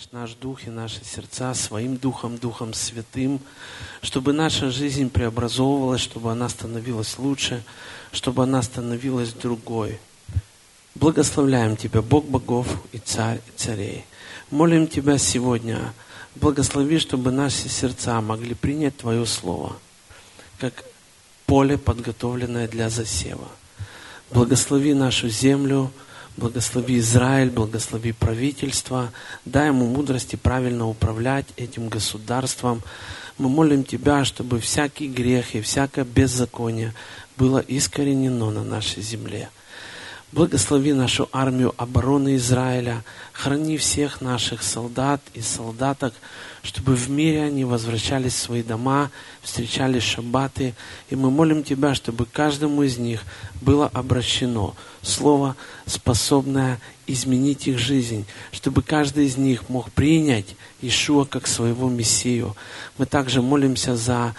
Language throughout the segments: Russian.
наполняешь наш дух и наши сердца своим Духом, Духом Святым, чтобы наша жизнь преобразовывалась, чтобы она становилась лучше, чтобы она становилась другой. Благословляем Тебя, Бог богов и Царь и царей. Молим Тебя сегодня, благослови, чтобы наши сердца могли принять Твое Слово, как поле, подготовленное для засева. Благослови нашу землю, Благослови Израиль, благослови правительство, дай ему мудрости правильно управлять этим государством. Мы молим Тебя, чтобы всякий грех и всякое беззаконие было искоренено на нашей земле. Благослови нашу армию обороны Израиля, храни всех наших солдат и солдаток, чтобы в мире они возвращались в свои дома, встречали шаббаты. И мы молим Тебя, чтобы каждому из них было обращено слово, способное изменить их жизнь, чтобы каждый из них мог принять Ишуа как своего Мессию. Мы также молимся за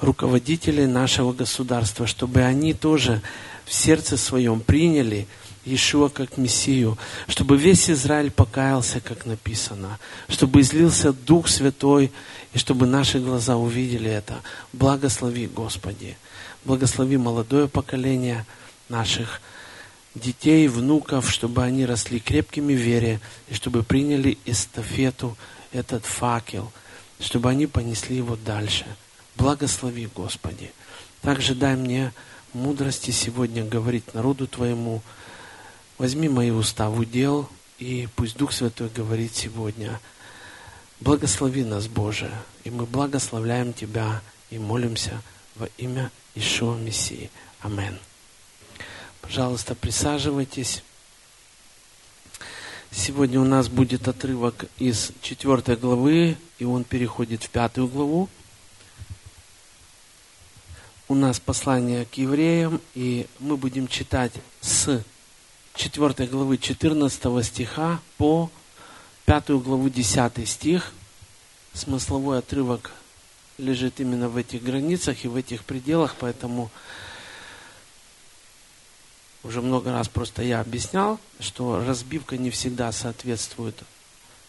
руководителей нашего государства, чтобы они тоже в сердце своем приняли Иешуа как Мессию, чтобы весь Израиль покаялся, как написано, чтобы излился Дух Святой, и чтобы наши глаза увидели это. Благослови, Господи. Благослови молодое поколение наших детей, внуков, чтобы они росли крепкими в вере, и чтобы приняли эстафету, этот факел, чтобы они понесли его дальше. Благослови, Господи. Также дай мне мудрости сегодня говорить народу Твоему. Возьми мои уста в удел, и пусть Дух Святой говорит сегодня. Благослови нас, Боже, и мы благословляем Тебя и молимся во имя Ишуа Мессии. Амин. Пожалуйста, присаживайтесь. Сегодня у нас будет отрывок из четвертой главы, и он переходит в пятую главу у нас послание к евреям, и мы будем читать с 4 главы 14 стиха по 5 главу 10 стих. Смысловой отрывок лежит именно в этих границах и в этих пределах, поэтому уже много раз просто я объяснял, что разбивка не всегда соответствует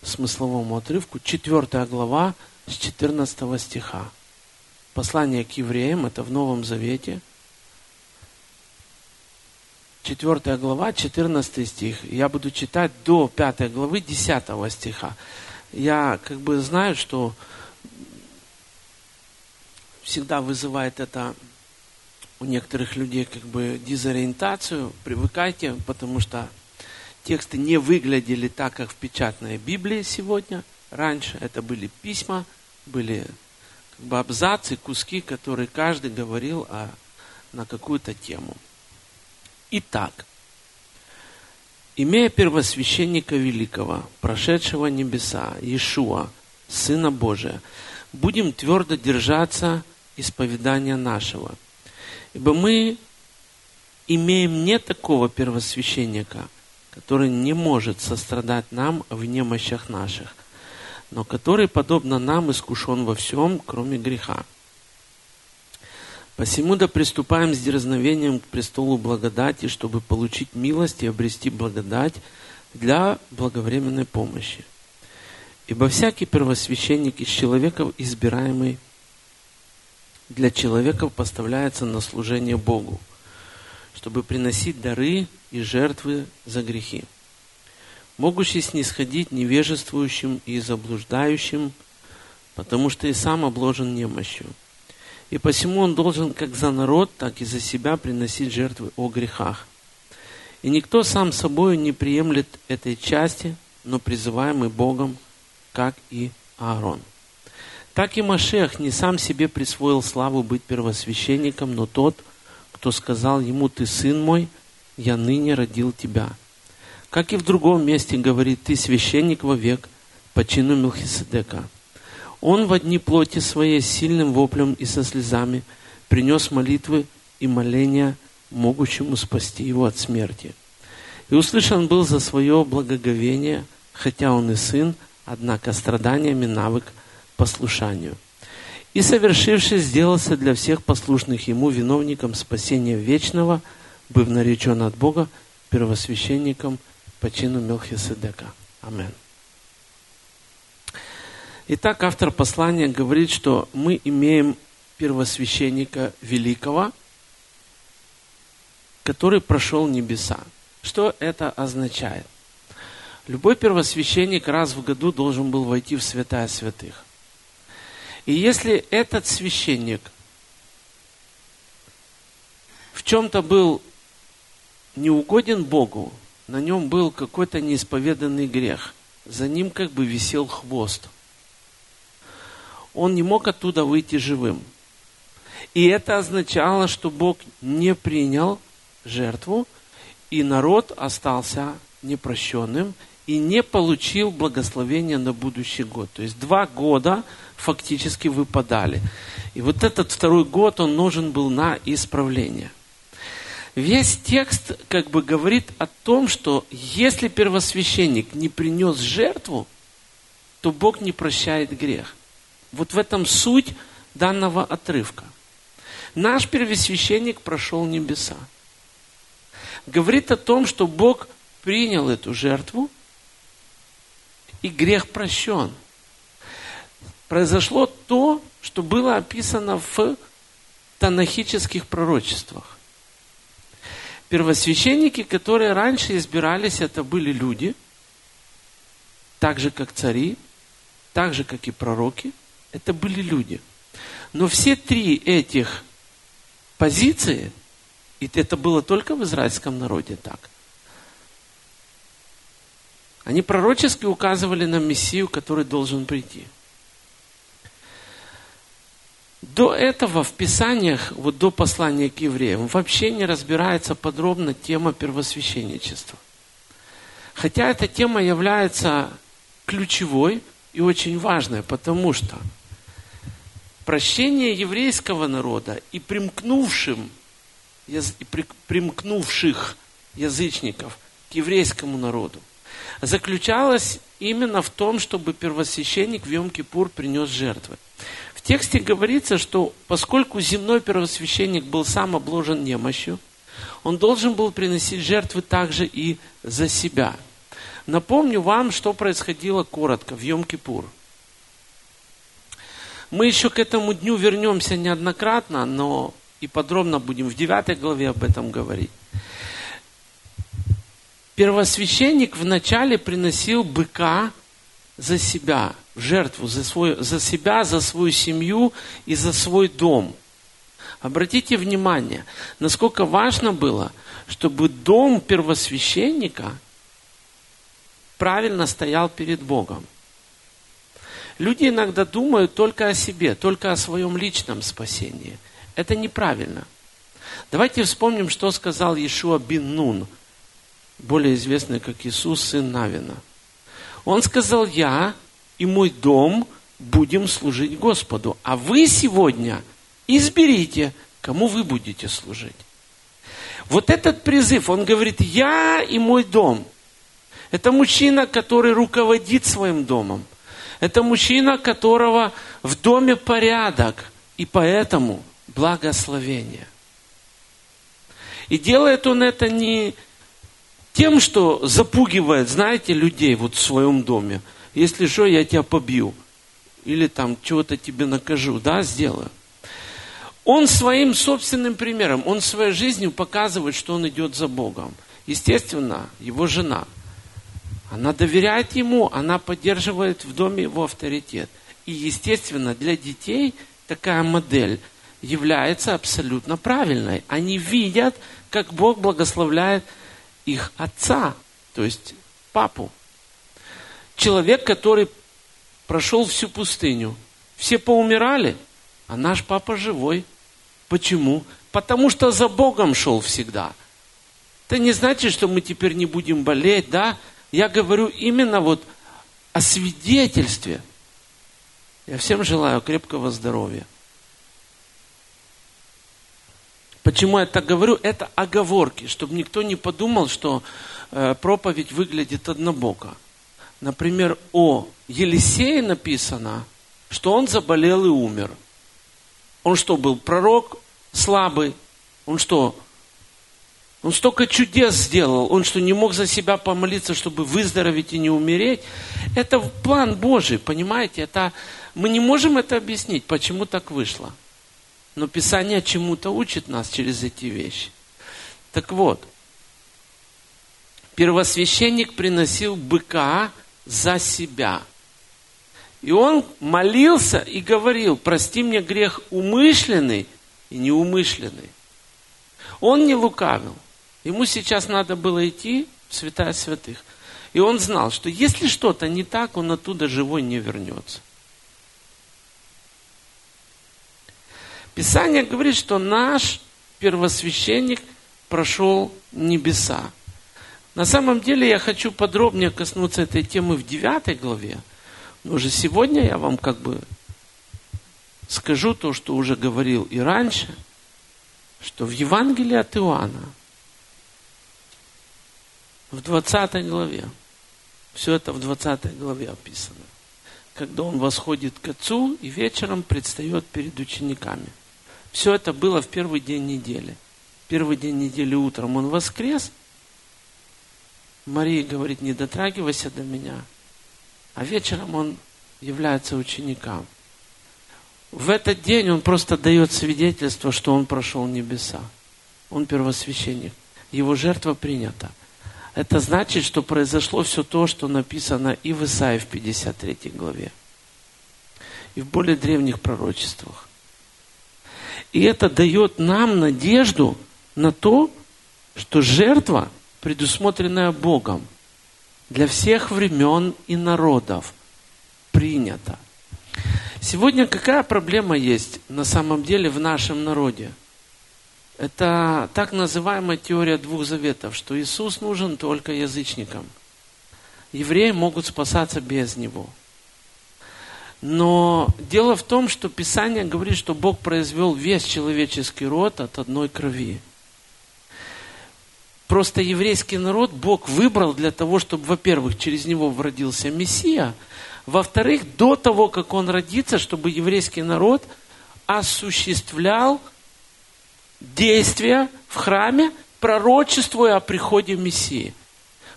смысловому отрывку. 4 глава с 14 стиха. Послание к евреям, это в Новом Завете. Четвертая глава, 14 стих. Я буду читать до пятой главы, 10 стиха. Я как бы знаю, что всегда вызывает это у некоторых людей как бы дезориентацию. Привыкайте, потому что тексты не выглядели так, как в печатной Библии сегодня. Раньше это были письма, были как бы абзацы, куски, которые каждый говорил о, на какую-то тему. Итак, имея первосвященника великого, прошедшего небеса, Иешуа, Сына Божия, будем твердо держаться исповедания нашего. Ибо мы имеем не такого первосвященника, который не может сострадать нам в немощах наших – но который, подобно нам, искушен во всем, кроме греха. Посему да приступаем с дерзновением к престолу благодати, чтобы получить милость и обрести благодать для благовременной помощи. Ибо всякий первосвященник из человеков, избираемый для человеков, поставляется на служение Богу, чтобы приносить дары и жертвы за грехи могущий снисходить невежествующим и заблуждающим, потому что и сам обложен немощью. И посему он должен как за народ, так и за себя приносить жертвы о грехах. И никто сам собою не приемлет этой части, но призываемый Богом, как и Аарон. Так и Машех не сам себе присвоил славу быть первосвященником, но тот, кто сказал ему, «Ты сын мой, я ныне родил тебя». Как и в другом месте говорит, ты священник вовек по чину Мелхиседека. Он в одни плоти своей сильным воплем и со слезами принес молитвы и моления, могущему спасти его от смерти. И услышан был за свое благоговение, хотя он и сын, однако страданиями навык послушанию. И совершивший сделался для всех послушных ему виновником спасения вечного, быв наречен от Бога первосвященником по чину Мелхиседека. Амин. Итак, автор послания говорит, что мы имеем первосвященника великого, который прошел небеса. Что это означает? Любой первосвященник раз в году должен был войти в святая святых. И если этот священник в чем-то был неугоден Богу, на нем был какой-то неисповеданный грех, за ним как бы висел хвост – он не мог оттуда выйти живым. И это означало, что Бог не принял жертву, и народ остался непрощенным и не получил благословения на будущий год. То есть два года фактически выпадали. И вот этот второй год, он нужен был на исправление. Весь текст как бы говорит о том, что если первосвященник не принес жертву, то Бог не прощает грех. Вот в этом суть данного отрывка. Наш первосвященник прошел небеса. Говорит о том, что Бог принял эту жертву, и грех прощен. Произошло то, что было описано в танахических пророчествах. Первосвященники, которые раньше избирались, это были люди, так же, как цари, так же, как и пророки – это были люди. Но все три этих позиции, и это было только в израильском народе так, они пророчески указывали на Мессию, который должен прийти. До этого в Писаниях, вот до послания к евреям, вообще не разбирается подробно тема первосвященничества. Хотя эта тема является ключевой и очень важной, потому что прощение еврейского народа и примкнувшим, и примкнувших язычников к еврейскому народу заключалось именно в том, чтобы первосвященник в Йом-Кипур принес жертвы. В тексте говорится, что поскольку земной первосвященник был сам обложен немощью, он должен был приносить жертвы также и за себя. Напомню вам, что происходило коротко в Йом-Кипур – мы еще к этому дню вернемся неоднократно, но и подробно будем в 9 главе об этом говорить. Первосвященник вначале приносил быка за себя, в жертву, за, свой, за себя, за свою семью и за свой дом. Обратите внимание, насколько важно было, чтобы дом первосвященника правильно стоял перед Богом. Люди иногда думают только о себе, только о своем личном спасении. Это неправильно. Давайте вспомним, что сказал Иешуа бин Нун, более известный как Иисус, сын Навина. Он сказал, я и мой дом будем служить Господу, а вы сегодня изберите, кому вы будете служить. Вот этот призыв, он говорит, я и мой дом. Это мужчина, который руководит своим домом – это мужчина, которого в доме порядок, и поэтому благословение. И делает он это не тем, что запугивает, знаете, людей вот в своем доме. Если что, я тебя побью. Или там чего-то тебе накажу. Да, сделаю. Он своим собственным примером, он своей жизнью показывает, что он идет за Богом. Естественно, его жена – она доверяет ему, она поддерживает в доме его авторитет. И, естественно, для детей такая модель является абсолютно правильной. Они видят, как Бог благословляет их отца, то есть папу. Человек, который прошел всю пустыню. Все поумирали, а наш папа живой. Почему? Потому что за Богом шел всегда. Это не значит, что мы теперь не будем болеть, да? Я говорю именно вот о свидетельстве. Я всем желаю крепкого здоровья. Почему я так говорю? Это оговорки, чтобы никто не подумал, что э, проповедь выглядит однобоко. Например, о Елисее написано, что он заболел и умер. Он что, был пророк слабый? Он что, Он столько чудес сделал. Он что, не мог за себя помолиться, чтобы выздороветь и не умереть? Это план Божий, понимаете? Это, мы не можем это объяснить, почему так вышло. Но Писание чему-то учит нас через эти вещи. Так вот, первосвященник приносил быка за себя. И он молился и говорил, прости мне грех умышленный и неумышленный. Он не лукавил. Ему сейчас надо было идти в святая святых. И он знал, что если что-то не так, он оттуда живой не вернется. Писание говорит, что наш первосвященник прошел небеса. На самом деле я хочу подробнее коснуться этой темы в 9 главе. Но уже сегодня я вам как бы скажу то, что уже говорил и раньше, что в Евангелии от Иоанна, в 20 главе, все это в 20 главе описано, когда он восходит к Отцу и вечером предстает перед учениками. Все это было в первый день недели. Первый день недели утром он воскрес – Мария говорит, не дотрагивайся до меня. А вечером он является ученикам. В этот день он просто дает свидетельство, что он прошел небеса. Он первосвященник. Его жертва принята. Это значит, что произошло все то, что написано и в Исаии в 53 главе, и в более древних пророчествах. И это дает нам надежду на то, что жертва предусмотренное Богом для всех времен и народов, принято. Сегодня какая проблема есть на самом деле в нашем народе? Это так называемая теория двух заветов, что Иисус нужен только язычникам. Евреи могут спасаться без Него. Но дело в том, что Писание говорит, что Бог произвел весь человеческий род от одной крови. Просто еврейский народ Бог выбрал для того, чтобы, во-первых, через него вродился Мессия, во-вторых, до того, как он родится, чтобы еврейский народ осуществлял действия в храме, пророчествуя о приходе Мессии.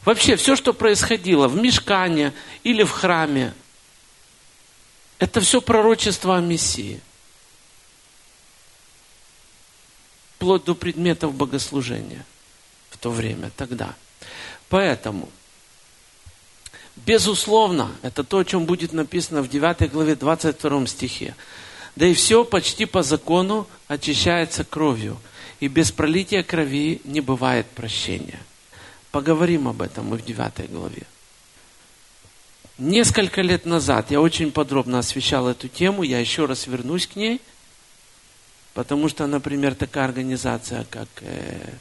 Вообще, все, что происходило в мешкане или в храме, это все пророчество о Мессии. Вплоть до предметов богослужения то время, тогда. Поэтому, безусловно, это то, о чем будет написано в 9 главе 22 стихе. Да и все почти по закону очищается кровью, и без пролития крови не бывает прощения. Поговорим об этом мы в 9 главе. Несколько лет назад я очень подробно освещал эту тему, я еще раз вернусь к ней, потому что, например, такая организация, как э,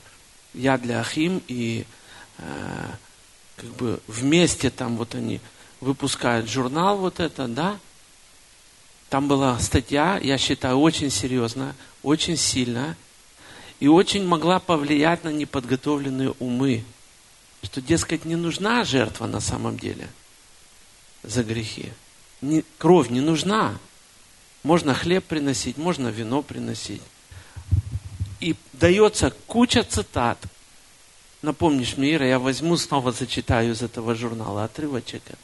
я для Ахим, и э, как бы вместе там вот они выпускают журнал вот это, да. Там была статья, я считаю, очень серьезная, очень сильная, и очень могла повлиять на неподготовленные умы, что, дескать, не нужна жертва на самом деле за грехи. Не, кровь не нужна. Можно хлеб приносить, можно вино приносить. И дается куча цитат. Напомнишь мне, Ира, я возьму, снова зачитаю из этого журнала отрывочек это.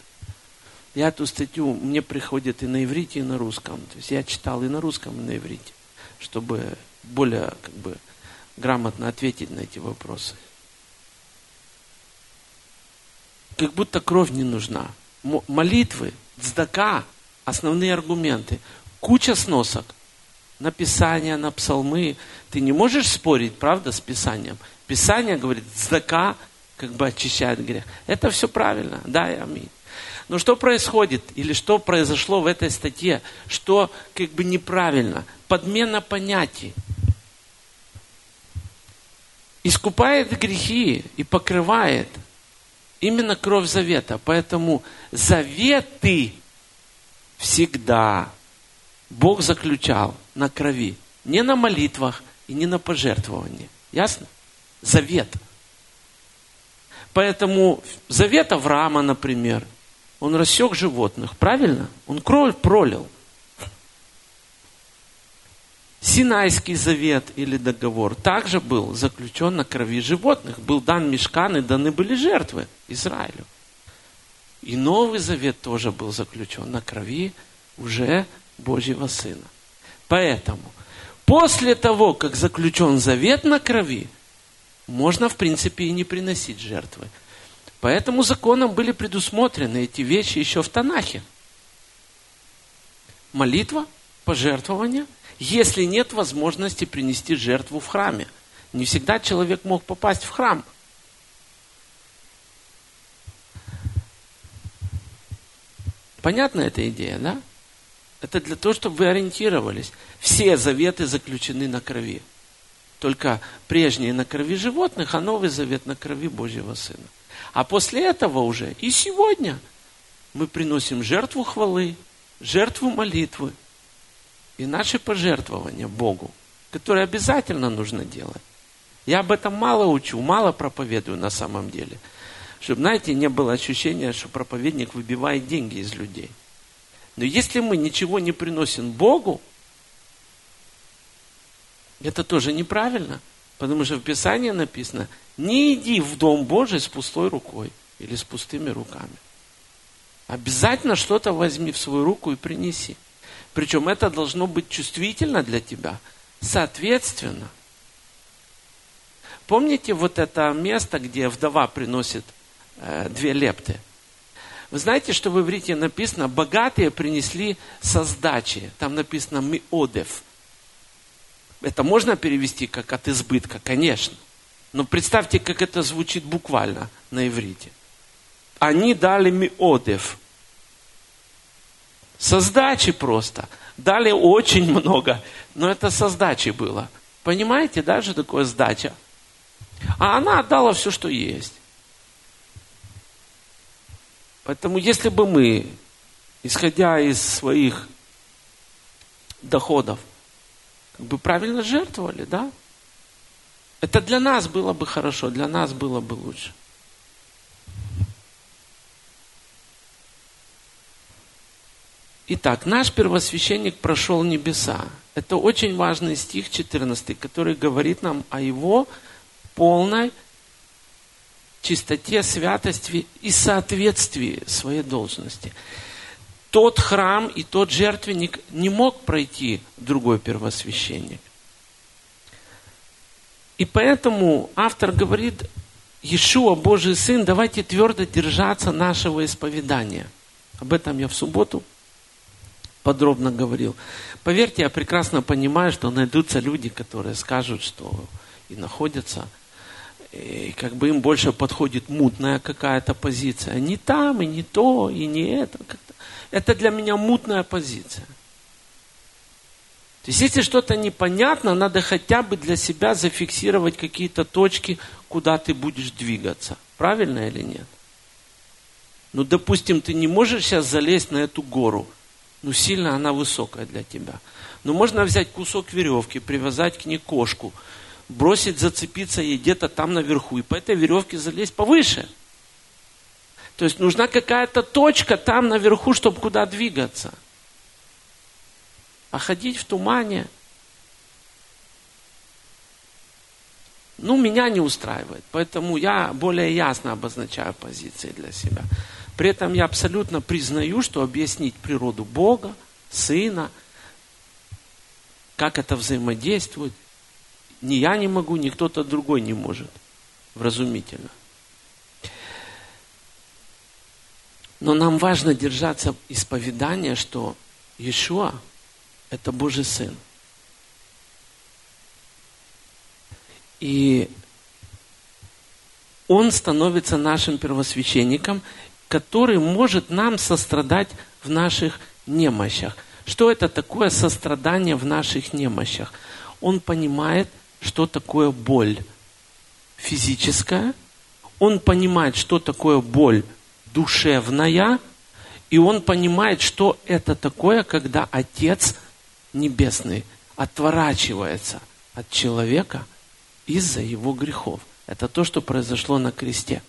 Я эту статью, мне приходит и на иврите, и на русском. То есть я читал и на русском, и на иврите, чтобы более как бы, грамотно ответить на эти вопросы. Как будто кровь не нужна. Молитвы, цдака, основные аргументы. Куча сносок на Писание, на псалмы. Ты не можешь спорить, правда, с Писанием. Писание говорит, здака как бы очищает грех. Это все правильно, да и аминь. Но что происходит, или что произошло в этой статье, что как бы неправильно? Подмена понятий. Искупает грехи и покрывает именно кровь завета. Поэтому заветы всегда Бог заключал на крови, не на молитвах и не на пожертвовании. Ясно? Завет. Поэтому завет Авраама, например, он рассек животных, правильно? Он кровь пролил. Синайский завет или договор также был заключен на крови животных. Был дан мешкан и даны были жертвы Израилю. И Новый Завет тоже был заключен на крови уже Божьего Сына. Поэтому после того, как заключен завет на крови, можно, в принципе, и не приносить жертвы. Поэтому законом были предусмотрены эти вещи еще в Танахе. Молитва, пожертвование – если нет возможности принести жертву в храме. Не всегда человек мог попасть в храм. Понятна эта идея, да? Это для того, чтобы вы ориентировались. Все заветы заключены на крови. Только прежние на крови животных, а Новый Завет на крови Божьего Сына. А после этого уже и сегодня мы приносим жертву хвалы, жертву молитвы, и наши пожертвования Богу, которые обязательно нужно делать. Я об этом мало учу, мало проповедую на самом деле. Чтобы, знаете, не было ощущения, что проповедник выбивает деньги из людей. Но если мы ничего не приносим Богу, это тоже неправильно. Потому что в Писании написано, не иди в Дом Божий с пустой рукой или с пустыми руками. Обязательно что-то возьми в свою руку и принеси. Причем это должно быть чувствительно для тебя. Соответственно. Помните вот это место, где вдова приносит э, две лепты? Вы знаете, что в иврите написано, богатые принесли со сдачи. Там написано миодев. Это можно перевести как от избытка, конечно. Но представьте, как это звучит буквально на иврите. Они дали миодев. Со сдачи просто. Дали очень много, но это со сдачи было. Понимаете, да, что такое сдача? А она отдала все, что есть. Поэтому если бы мы, исходя из своих доходов, как бы правильно жертвовали, да? Это для нас было бы хорошо, для нас было бы лучше. Итак, наш первосвященник прошел небеса. Это очень важный стих 14, который говорит нам о его полной чистоте, святости и соответствии своей должности. Тот храм и тот жертвенник не мог пройти другой первосвященник. И поэтому автор говорит, Иешуа, Божий Сын, давайте твердо держаться нашего исповедания. Об этом я в субботу подробно говорил. Поверьте, я прекрасно понимаю, что найдутся люди, которые скажут, что и находятся, и как бы им больше подходит мутная какая-то позиция. Не там, и не то, и не это. Это для меня мутная позиция. То есть, если что-то непонятно, надо хотя бы для себя зафиксировать какие-то точки, куда ты будешь двигаться. Правильно или нет? Ну, допустим, ты не можешь сейчас залезть на эту гору – ну сильно она высокая для тебя. Но можно взять кусок веревки, привязать к ней кошку, бросить, зацепиться ей где-то там наверху, и по этой веревке залезть повыше. То есть нужна какая-то точка там наверху, чтобы куда двигаться. А ходить в тумане, ну, меня не устраивает. Поэтому я более ясно обозначаю позиции для себя. При этом я абсолютно признаю, что объяснить природу Бога, Сына, как это взаимодействует, ни я не могу, ни кто-то другой не может. Вразумительно. Но нам важно держаться исповедания, что Иешуа – это Божий Сын. И Он становится нашим первосвященником, который может нам сострадать в наших немощах. Что это такое сострадание в наших немощах? Он понимает, что такое боль физическая, он понимает, что такое боль душевная, и он понимает, что это такое, когда Отец Небесный отворачивается от человека из-за его грехов. Это то, что произошло на кресте.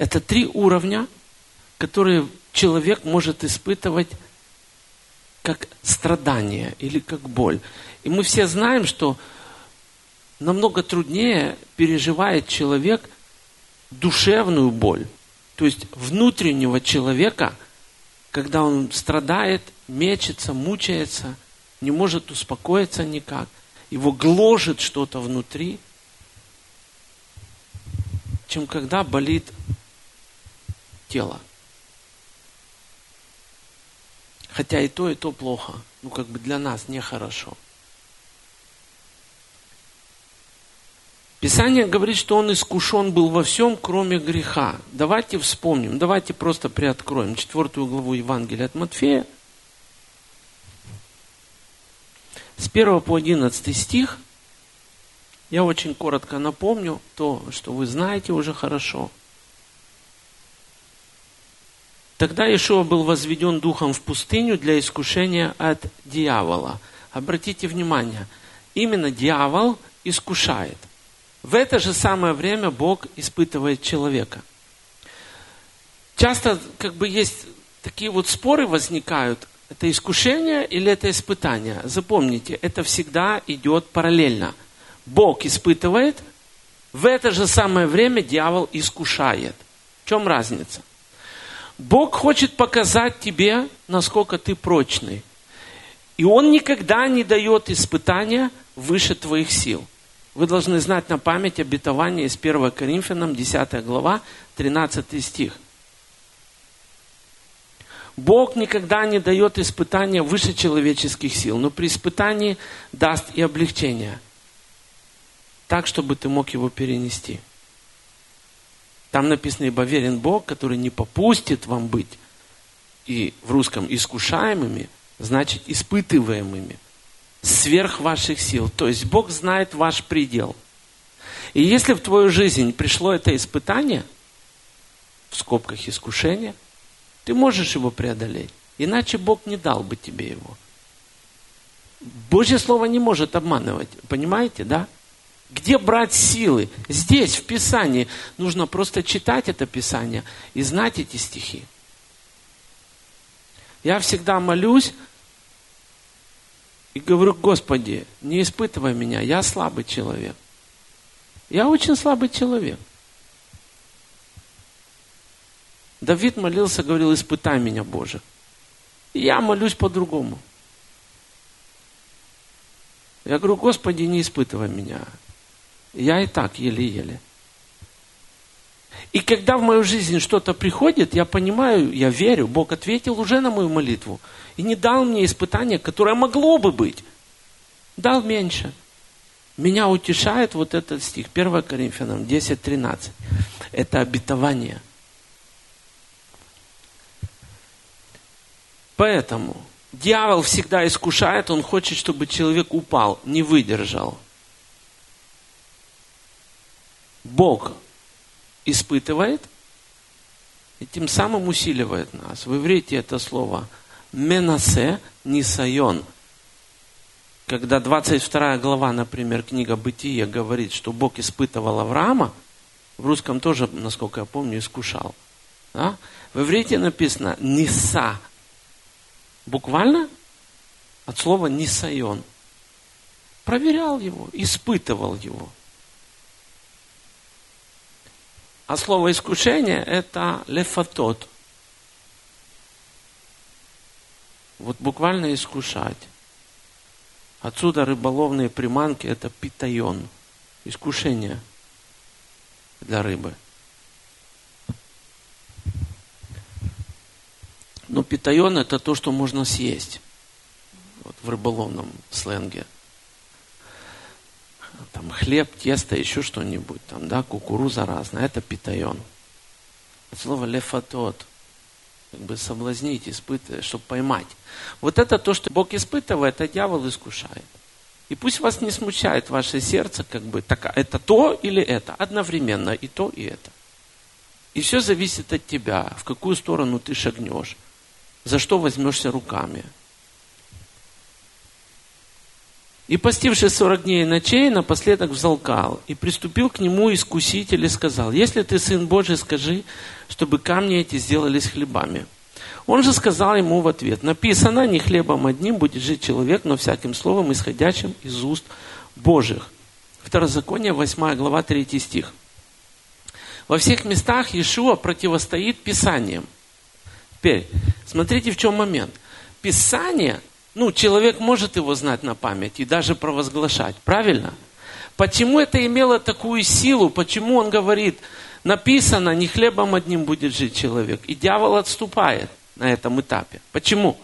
Это три уровня, которые человек может испытывать как страдание или как боль. И мы все знаем, что намного труднее переживает человек душевную боль. То есть внутреннего человека, когда он страдает, мечется, мучается, не может успокоиться никак, его гложет что-то внутри, чем когда болит тело. Хотя и то, и то плохо. Ну, как бы для нас нехорошо. Писание говорит, что он искушен был во всем, кроме греха. Давайте вспомним, давайте просто приоткроем четвертую главу Евангелия от Матфея. С 1 по 11 стих я очень коротко напомню то, что вы знаете уже хорошо. Тогда Ишуа был возведен духом в пустыню для искушения от дьявола. Обратите внимание, именно дьявол искушает. В это же самое время Бог испытывает человека. Часто как бы есть такие вот споры возникают, это искушение или это испытание. Запомните, это всегда идет параллельно. Бог испытывает, в это же самое время дьявол искушает. В чем разница? Бог хочет показать тебе, насколько ты прочный. И Он никогда не дает испытания выше твоих сил. Вы должны знать на память обетование из 1 Коринфянам, 10 глава, 13 стих. Бог никогда не дает испытания выше человеческих сил, но при испытании даст и облегчение. Так, чтобы ты мог его перенести. Там написано, ибо верен Бог, который не попустит вам быть, и в русском искушаемыми, значит испытываемыми – сверх ваших сил. То есть Бог знает ваш предел. И если в твою жизнь пришло это испытание, в скобках искушение, ты можешь его преодолеть. Иначе Бог не дал бы тебе его. Божье Слово не может обманывать. Понимаете, да? Где брать силы? Здесь, в Писании. Нужно просто читать это Писание и знать эти стихи. Я всегда молюсь, и говорю, Господи, не испытывай меня, я слабый человек. Я очень слабый человек. Давид молился, говорил, испытай меня, Боже. я молюсь по-другому. Я говорю, Господи, не испытывай меня. Я и так еле-еле. И когда в мою жизнь что-то приходит, я понимаю, я верю, Бог ответил уже на мою молитву. И не дал мне испытание, которое могло бы быть. Дал меньше. Меня утешает вот этот стих, 1 Коринфянам 10.13. Это обетование. Поэтому дьявол всегда искушает, он хочет, чтобы человек упал, не выдержал. Бог испытывает и тем самым усиливает нас. В иврите это слово менасе нисайон. Когда 22 глава, например, книга Бытия говорит, что Бог испытывал Авраама, в русском тоже, насколько я помню, искушал. Да? В иврите написано «ниса». Буквально от слова «нисайон». Проверял его, испытывал его – А слово искушение это лефатот. Вот буквально искушать. Отсюда рыболовные приманки это питайон. Искушение для рыбы. Но питайон это то, что можно съесть. Вот в рыболовном сленге там хлеб, тесто, еще что-нибудь, там, да, кукуруза разная, это питайон. Слово лефатот, как бы соблазнить, испытывать, чтобы поймать. Вот это то, что Бог испытывает, а дьявол искушает. И пусть вас не смущает ваше сердце, как бы, так, это то или это, одновременно и то, и это. И все зависит от тебя, в какую сторону ты шагнешь, за что возьмешься руками – И постивший сорок дней и ночей, напоследок взалкал. И приступил к нему искуситель и сказал, если ты сын Божий, скажи, чтобы камни эти сделались хлебами. Он же сказал ему в ответ, написано, не хлебом одним будет жить человек, но всяким словом, исходящим из уст Божьих. Второзаконие, 8 глава, 3 стих. Во всех местах Иешуа противостоит Писаниям. Теперь, смотрите, в чем момент. Писание, ну, человек может его знать на память и даже провозглашать, правильно? Почему это имело такую силу? Почему он говорит, написано, не хлебом одним будет жить человек. И дьявол отступает на этом этапе. Почему?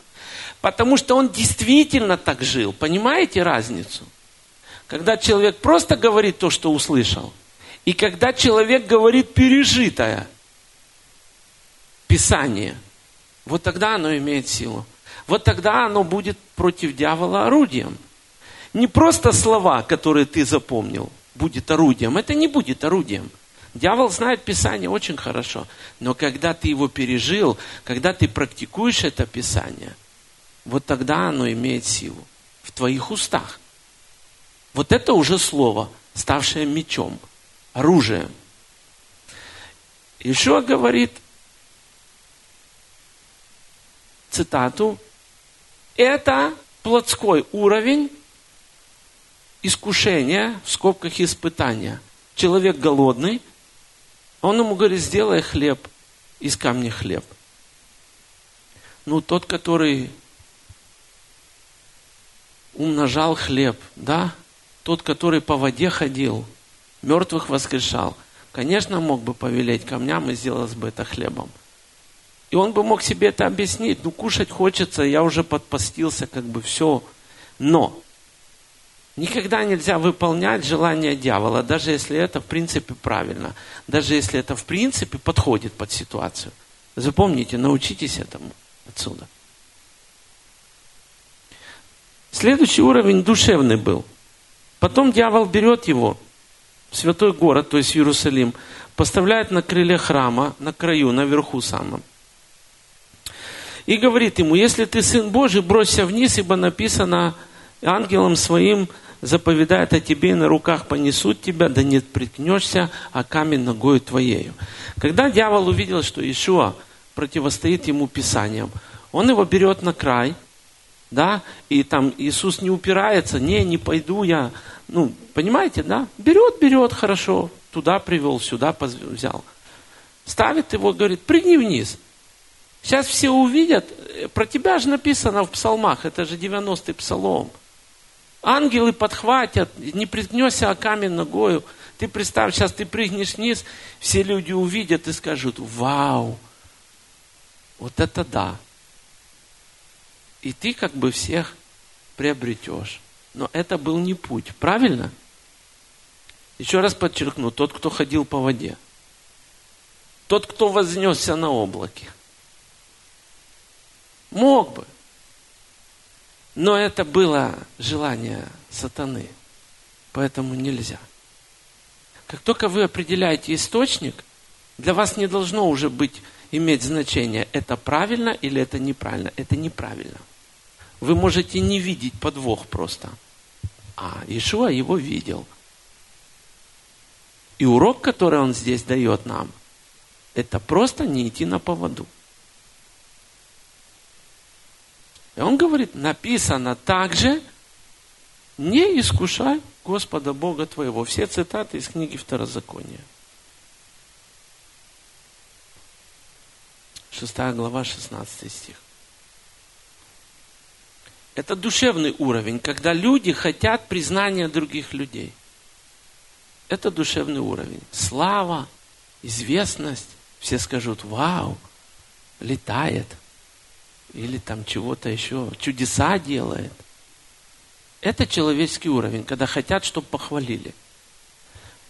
Потому что он действительно так жил. Понимаете разницу? Когда человек просто говорит то, что услышал – и когда человек говорит пережитое Писание, вот тогда оно имеет силу. Вот тогда оно будет против дьявола орудием. Не просто слова, которые ты запомнил, будет орудием. Это не будет орудием. Дьявол знает Писание очень хорошо. Но когда ты его пережил, когда ты практикуешь это Писание, вот тогда оно имеет силу в твоих устах. Вот это уже слово, ставшее мечом – оружием. Еще говорит, цитату, это плотской уровень искушения, в скобках испытания. Человек голодный, он ему говорит, сделай хлеб, из камня хлеб. Ну, тот, который умножал хлеб, да, тот, который по воде ходил – мертвых воскрешал. Конечно, мог бы повелеть камням и сделать бы это хлебом. И он бы мог себе это объяснить. Ну, кушать хочется, я уже подпостился, как бы все. Но никогда нельзя выполнять желание дьявола, даже если это в принципе правильно. Даже если это в принципе подходит под ситуацию. Запомните, научитесь этому отсюда. Следующий уровень душевный был. Потом дьявол берет его святой город, то есть Иерусалим, поставляет на крыле храма, на краю, наверху самом. И говорит ему, если ты сын Божий, бросься вниз, ибо написано ангелом своим заповедает о тебе, и на руках понесут тебя, да не приткнешься, а камень ногою твоею. Когда дьявол увидел, что Иешуа противостоит ему Писаниям, он его берет на край, да, и там Иисус не упирается, не, не пойду я, ну, понимаете, да? Берет, берет, хорошо. Туда привел, сюда взял. Ставит его, говорит, прыгни вниз. Сейчас все увидят. Про тебя же написано в псалмах. Это же 90-й псалом. Ангелы подхватят, не приткнешься о камень ногою. Ты представь, сейчас ты прыгнешь вниз, все люди увидят и скажут, вау, вот это да. И ты как бы всех приобретешь. Но это был не путь. Правильно? Еще раз подчеркну, тот, кто ходил по воде. Тот, кто вознесся на облаке. Мог бы. Но это было желание сатаны. Поэтому нельзя. Как только вы определяете источник, для вас не должно уже быть, иметь значение, это правильно или это неправильно. Это неправильно. Вы можете не видеть подвох просто. А Ишуа его видел. И урок, который он здесь дает нам, это просто не идти на поводу. И он говорит, написано также, не искушай Господа Бога твоего. Все цитаты из книги Второзакония. Шестая глава, 16 стих. Это душевный уровень, когда люди хотят признания других людей. Это душевный уровень. Слава, известность. Все скажут, вау, летает. Или там чего-то еще, чудеса делает. Это человеческий уровень, когда хотят, чтобы похвалили.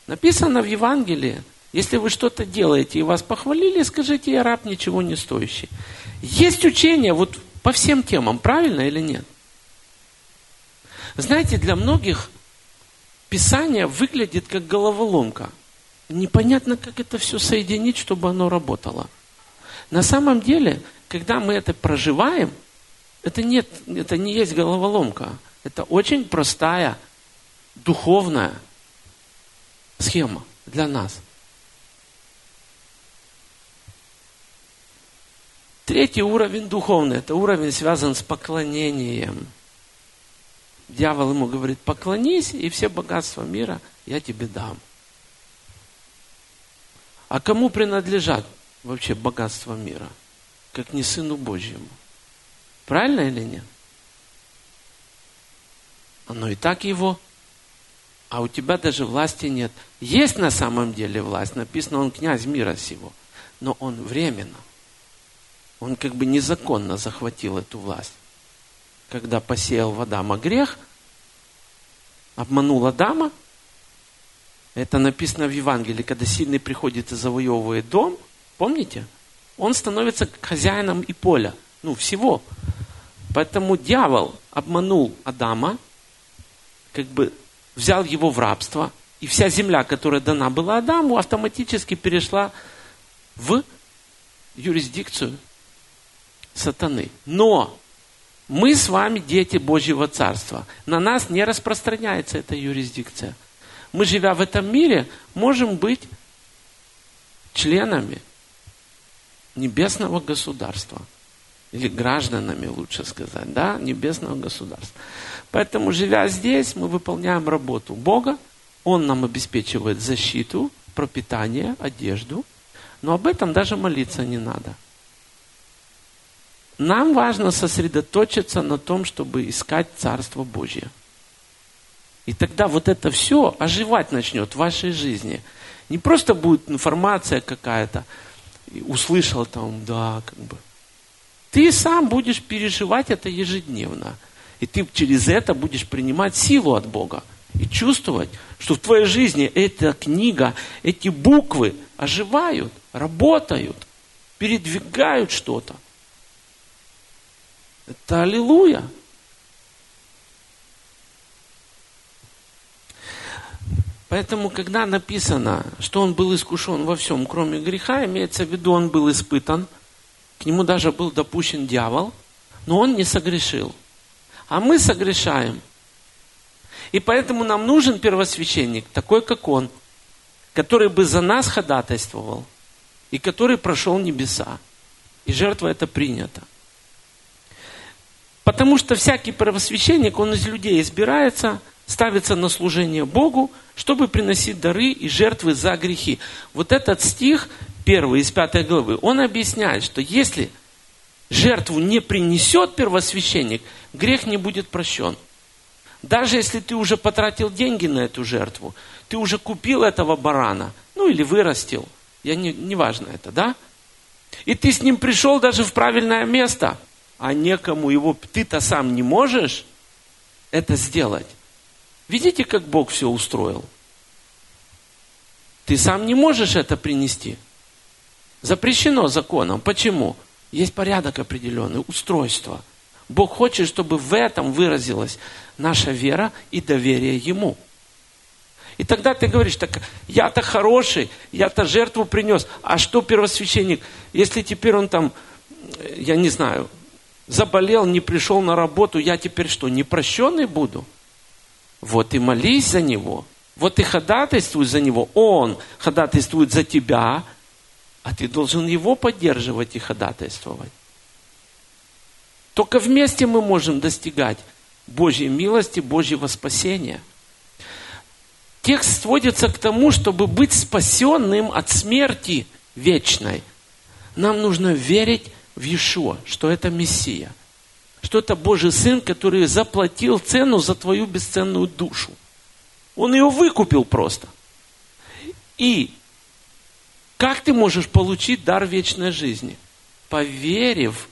Написано в Евангелии, если вы что-то делаете и вас похвалили, скажите, я раб ничего не стоящий. Есть учение вот по всем темам, правильно или нет? Знаете, для многих Писание выглядит как головоломка. Непонятно, как это все соединить, чтобы оно работало. На самом деле, когда мы это проживаем, это, нет, это не есть головоломка. Это очень простая духовная схема для нас. Третий уровень духовный, это уровень связан с поклонением. Дьявол ему говорит, поклонись, и все богатства мира я тебе дам. А кому принадлежат вообще богатства мира? Как не Сыну Божьему. Правильно или нет? Оно и так его, а у тебя даже власти нет. Есть на самом деле власть, написано, он князь мира сего, но он временно. Он как бы незаконно захватил эту власть. Когда посеял в Адама грех, обманул Адама, это написано в Евангелии, когда сильный приходит и завоевывает дом, помните? Он становится хозяином и поля, ну, всего. Поэтому дьявол обманул Адама, как бы взял его в рабство, и вся земля, которая дана была Адаму, автоматически перешла в юрисдикцию сатаны. Но мы с вами дети Божьего Царства. На нас не распространяется эта юрисдикция. Мы, живя в этом мире, можем быть членами небесного государства. Или гражданами, лучше сказать, да, небесного государства. Поэтому, живя здесь, мы выполняем работу Бога. Он нам обеспечивает защиту, пропитание, одежду. Но об этом даже молиться не надо – нам важно сосредоточиться на том, чтобы искать Царство Божье. И тогда вот это все оживать начнет в вашей жизни. Не просто будет информация какая-то, услышал там, да, как бы. Ты сам будешь переживать это ежедневно. И ты через это будешь принимать силу от Бога. И чувствовать, что в твоей жизни эта книга, эти буквы оживают, работают, передвигают что-то. Это аллилуйя. Поэтому, когда написано, что он был искушен во всем, кроме греха, имеется в виду, он был испытан, к нему даже был допущен дьявол, но он не согрешил. А мы согрешаем. И поэтому нам нужен первосвященник, такой как он, который бы за нас ходатайствовал, и который прошел небеса. И жертва это принята. Потому что всякий первосвященник, он из людей избирается, ставится на служение Богу, чтобы приносить дары и жертвы за грехи. Вот этот стих, первый из пятой главы, он объясняет, что если жертву не принесет первосвященник, грех не будет прощен. Даже если ты уже потратил деньги на эту жертву, ты уже купил этого барана, ну или вырастил, я не, не важно это, да? И ты с ним пришел даже в правильное место – а некому его, ты-то сам не можешь это сделать. Видите, как Бог все устроил? Ты сам не можешь это принести. Запрещено законом. Почему? Есть порядок определенный, устройство. Бог хочет, чтобы в этом выразилась наша вера и доверие Ему. И тогда ты говоришь, так я-то хороший, я-то жертву принес. А что первосвященник, если теперь он там, я не знаю, заболел, не пришел на работу, я теперь что, непрощенный буду? Вот и молись за него. Вот и ходатайствуй за него. Он ходатайствует за тебя, а ты должен его поддерживать и ходатайствовать. Только вместе мы можем достигать Божьей милости, Божьего спасения. Текст сводится к тому, чтобы быть спасенным от смерти вечной. Нам нужно верить в Иешуа, что это Мессия, что это Божий Сын, который заплатил цену за твою бесценную душу. Он ее выкупил просто. И как ты можешь получить дар вечной жизни? Поверив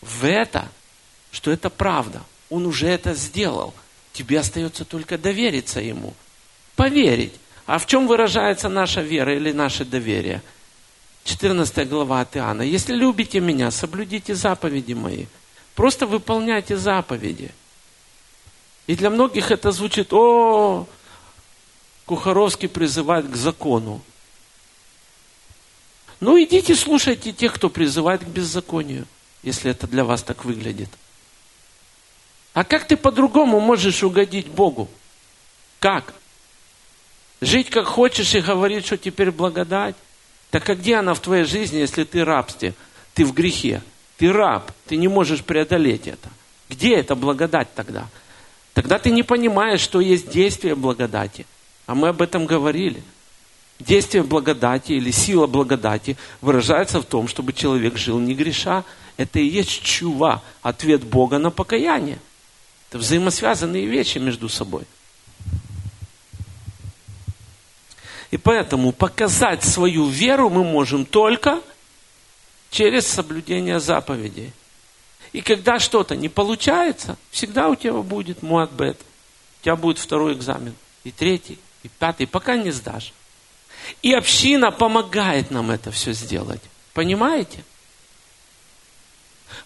в это, что это правда. Он уже это сделал. Тебе остается только довериться Ему. Поверить. А в чем выражается наша вера или наше доверие – 14 глава от Иоанна. Если любите меня, соблюдите заповеди мои. Просто выполняйте заповеди. И для многих это звучит, о, Кухаровский призывает к закону. Ну, идите слушайте тех, кто призывает к беззаконию, если это для вас так выглядит. А как ты по-другому можешь угодить Богу? Как? Жить как хочешь и говорить, что теперь благодать? Так а где она в твоей жизни, если ты рабстве, ты в грехе? Ты раб, ты не можешь преодолеть это. Где эта благодать тогда? Тогда ты не понимаешь, что есть действие благодати. А мы об этом говорили. Действие благодати или сила благодати выражается в том, чтобы человек жил не греша. Это и есть чува, ответ Бога на покаяние. Это взаимосвязанные вещи между собой. И поэтому показать свою веру мы можем только через соблюдение заповедей. И когда что-то не получается, всегда у тебя будет муатбет. У тебя будет второй экзамен, и третий, и пятый, пока не сдашь. И община помогает нам это все сделать. Понимаете?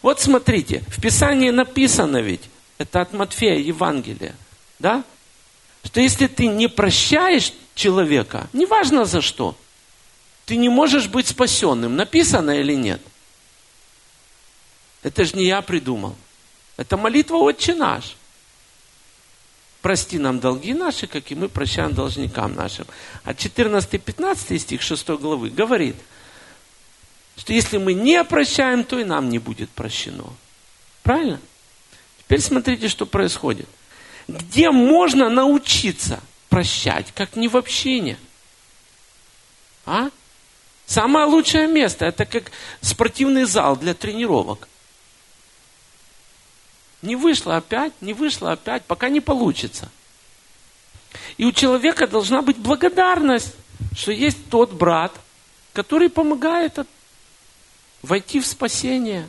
Вот смотрите, в Писании написано ведь, это от Матфея Евангелие, да? Что если ты не прощаешь человека, неважно за что, ты не можешь быть спасенным. Написано или нет? Это же не я придумал. Это молитва «Отче наш». Прости нам долги наши, как и мы прощаем должникам нашим. А 14-15 стих 6 главы говорит, что если мы не прощаем, то и нам не будет прощено. Правильно? Теперь смотрите, что происходит. Где можно научиться прощать, как не в общине? А? Самое лучшее место, это как спортивный зал для тренировок. Не вышло опять, не вышло опять, пока не получится. И у человека должна быть благодарность, что есть тот брат, который помогает войти в спасение.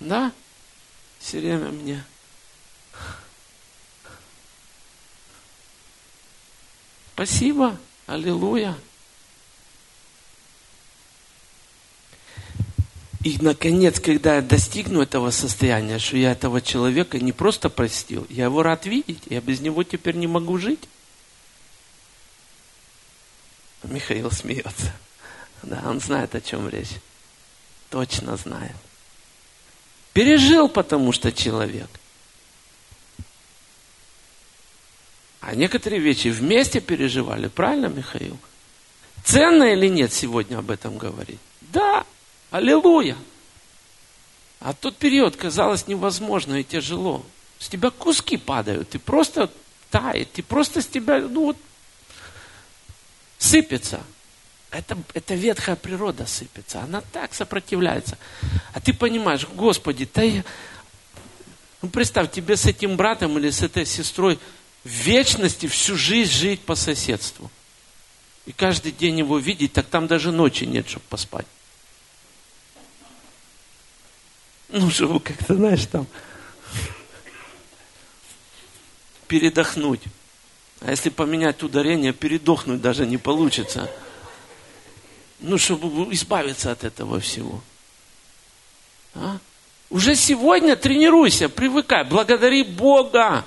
Да? Все время мне. Спасибо. Аллилуйя. И, наконец, когда я достигну этого состояния, что я этого человека не просто простил, я его рад видеть, я без него теперь не могу жить. Михаил смеется. Да, он знает, о чем речь. Точно знает. Пережил, потому что человек. А некоторые вещи вместе переживали. Правильно, Михаил? Ценно или нет сегодня об этом говорить? Да, Аллилуйя! А тот период казалось невозможно и тяжело. С тебя куски падают, ты просто тает, ты просто с тебя, ну вот, сыпется. Это, это ветхая природа сыпется, она так сопротивляется. А ты понимаешь, Господи, я... Ну, представь, тебе с этим братом или с этой сестрой в вечности всю жизнь жить по соседству. И каждый день его видеть, так там даже ночи нет, чтобы поспать. Ну, чтобы как-то, знаешь, там передохнуть. А если поменять ударение, передохнуть даже не получится. Ну, чтобы избавиться от этого всего. А? Уже сегодня тренируйся, привыкай, благодари Бога.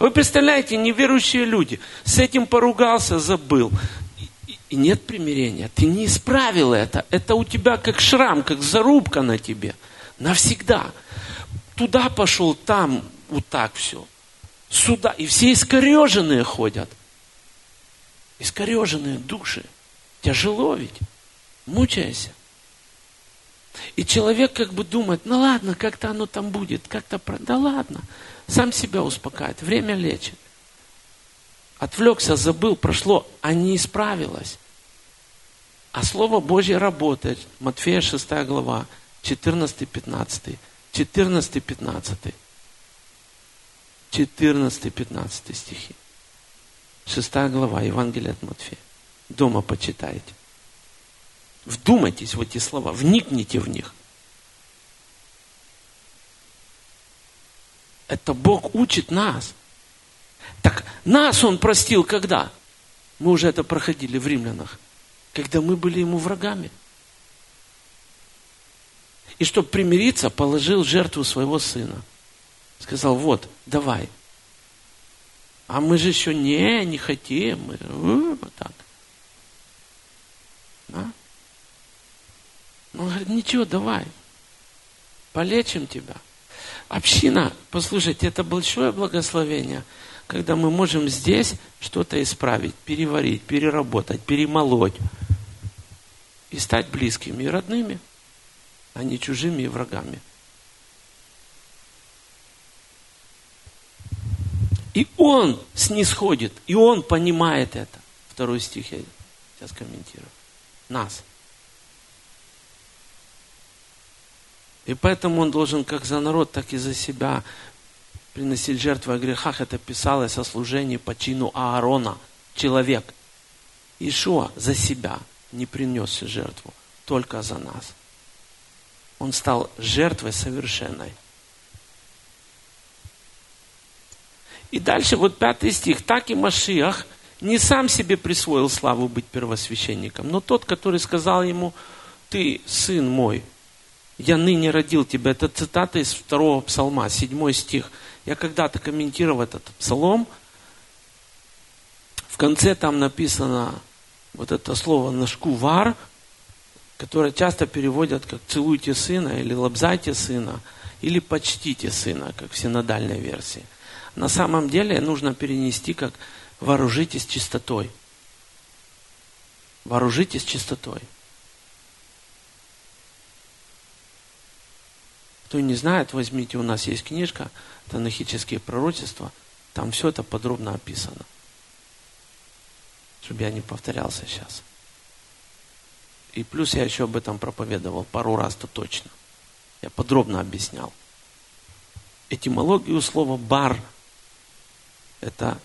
Вы представляете, неверующие люди, с этим поругался, забыл. И, и нет примирения, ты не исправил это. Это у тебя как шрам, как зарубка на тебе – навсегда. Туда пошел, там вот так все. Сюда. И все искореженные ходят. Искореженные души. Тяжело ведь. Мучайся. И человек как бы думает, ну ладно, как-то оно там будет, как-то... Да ладно. Сам себя успокаивает. Время лечит. Отвлекся, забыл, прошло, а не исправилось. А Слово Божье работает. Матфея 6 глава. 14, 15. 14, 15. 14, 15 стихи. Шестая глава Евангелия от Матфея. Дома почитайте. Вдумайтесь в эти слова, вникните в них. Это Бог учит нас. Так нас Он простил когда? Мы уже это проходили в римлянах. Когда мы были Ему врагами. И чтобы примириться, положил жертву своего сына. Сказал, вот, давай. А мы же еще не, не хотим. Мы, э, вот так. Да? Он говорит, ничего, давай. Полечим тебя. Община, послушайте, это большое благословение, когда мы можем здесь что-то исправить, переварить, переработать, перемолоть и стать близкими и родными. А не чужими и врагами. И он снисходит, и он понимает это. Второй стих я сейчас комментирую. Нас. И поэтому он должен как за народ, так и за себя приносить жертвы о грехах. Это писалось о служении по чину Аарона. Человек. Ишуа за себя не принес жертву, только за нас. Он стал жертвой совершенной. И дальше вот пятый стих. Так и Машиах не сам себе присвоил славу быть первосвященником, но тот, который сказал ему, ты сын мой, я ныне родил тебя. Это цитата из второго псалма, седьмой стих. Я когда-то комментировал этот псалом. В конце там написано вот это слово «нашкувар», которое часто переводят как «целуйте сына» или «лобзайте сына» или «почтите сына», как в синодальной версии. На самом деле нужно перенести как вооружитесь чистотой. Вооружитесь чистотой. Кто не знает, возьмите, у нас есть книжка «Танахические пророчества», там все это подробно описано. Чтобы я не повторялся сейчас. И плюс я еще об этом проповедовал пару раз-то точно. Я подробно объяснял. Этимологию слова «бар» Это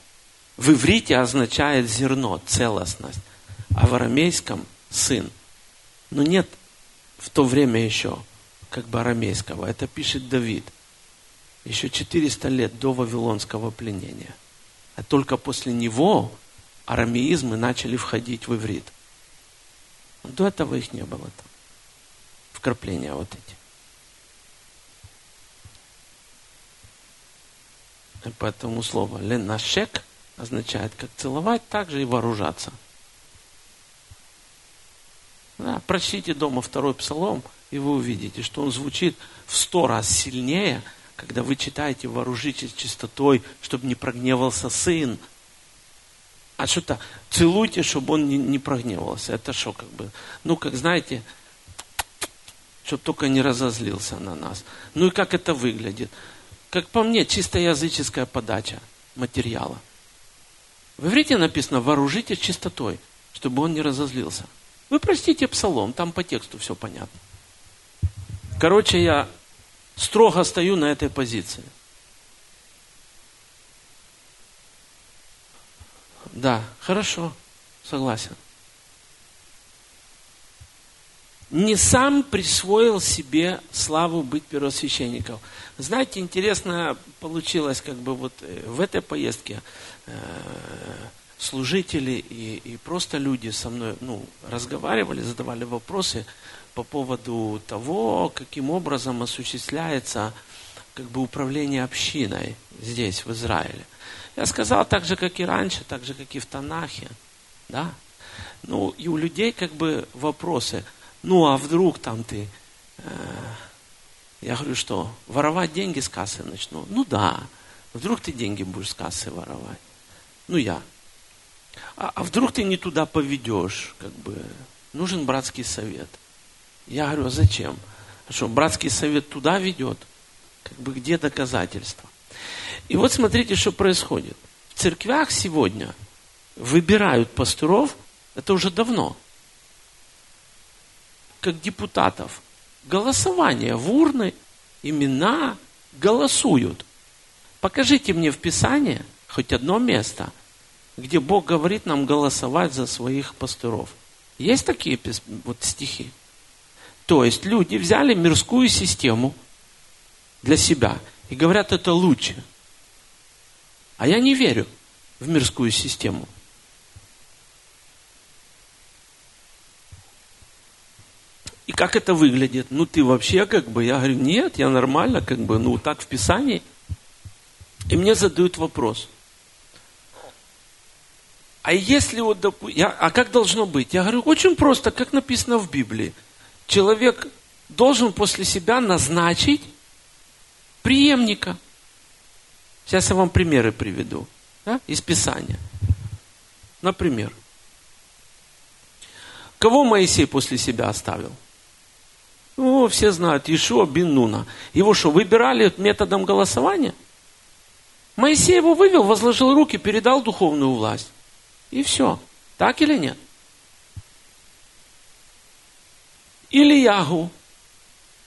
в иврите означает зерно, целостность, а в арамейском сын. Но нет в то время еще как бы арамейского. Это пишет Давид. Еще 400 лет до вавилонского пленения. А только после него арамеизмы начали входить в иврит. До этого их не было там. Вкрапления вот эти. И поэтому слово ленашек означает как целовать, так же и вооружаться. Да, прочтите дома второй псалом, и вы увидите, что он звучит в сто раз сильнее, когда вы читаете «вооружитесь чистотой, чтобы не прогневался сын». А что-то целуйте, чтобы он не, не прогневался. Это что, как бы, ну, как знаете, чтобы только не разозлился на нас. Ну и как это выглядит? как по мне, чисто языческая подача материала. В иврите написано «вооружитесь чистотой», чтобы он не разозлился. Вы простите псалом, там по тексту все понятно. Короче, я строго стою на этой позиции. Да, хорошо, согласен. не сам присвоил себе славу быть первосвященником. Знаете, интересно получилось как бы вот э, в этой поездке э, служители и, и просто люди со мной ну, разговаривали, задавали вопросы по поводу того, каким образом осуществляется как бы управление общиной здесь, в Израиле. Я сказал так же, как и раньше, так же, как и в Танахе. Да? Ну, и у людей как бы вопросы – ну, а вдруг там ты... Э, я говорю, что, воровать деньги с кассы начну? Ну да. Вдруг ты деньги будешь с кассы воровать? Ну я. А, а вдруг ты не туда поведешь? Как бы, нужен братский совет. Я говорю, а зачем? А что, братский совет туда ведет? Как бы где доказательства? И вот смотрите, что происходит. В церквях сегодня выбирают пасторов, это уже давно – как депутатов. Голосование в урны, имена голосуют. Покажите мне в Писании хоть одно место, где Бог говорит нам голосовать за своих пастыров. Есть такие вот стихи? То есть люди взяли мирскую систему для себя и говорят, это лучше. А я не верю в мирскую систему. И как это выглядит? Ну, ты вообще как бы, я говорю, нет, я нормально, как бы, ну, так в Писании. И мне задают вопрос. А если вот, я, а как должно быть? Я говорю, очень просто, как написано в Библии. Человек должен после себя назначить преемника. Сейчас я вам примеры приведу да, из Писания. Например, кого Моисей после себя оставил? О, все знают, Ишуа бин Нуна. Его что, выбирали методом голосования? Моисей его вывел, возложил руки, передал духовную власть. И все. Так или нет? Ильягу,